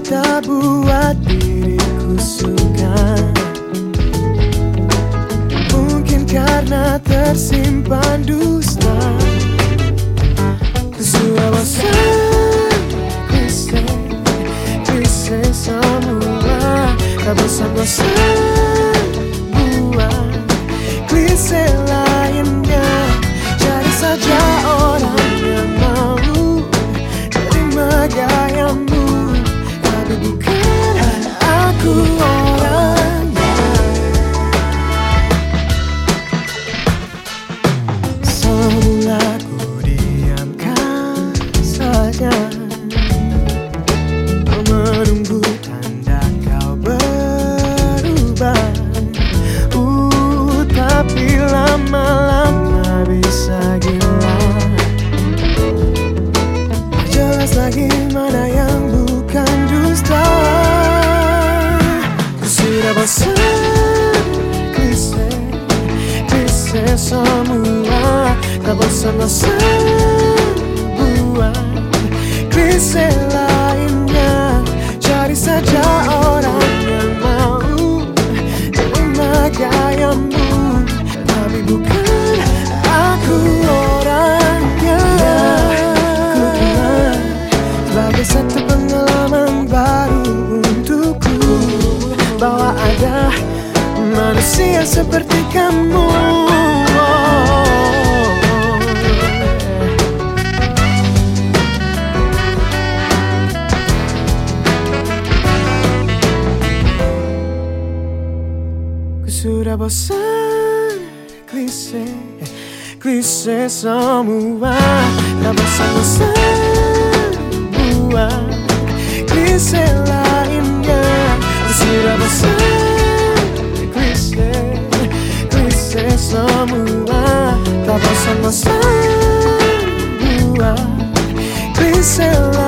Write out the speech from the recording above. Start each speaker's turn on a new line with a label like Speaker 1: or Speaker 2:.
Speaker 1: Tak buat diriku suka Mungkin karena tersimpan dusta bosan klise Klise semua Tak bosan-bosan buat Klise lainnya Cari saja orang yang mau Terima gayamu Tapi bukan aku orangnya Ku kenal Sebagai satu pengalaman baru untukku bahwa ada manusia seperti kamu. Sudah bosan klise klise semua. Tak bosan-bosan buat klise semua Tak semua Bisa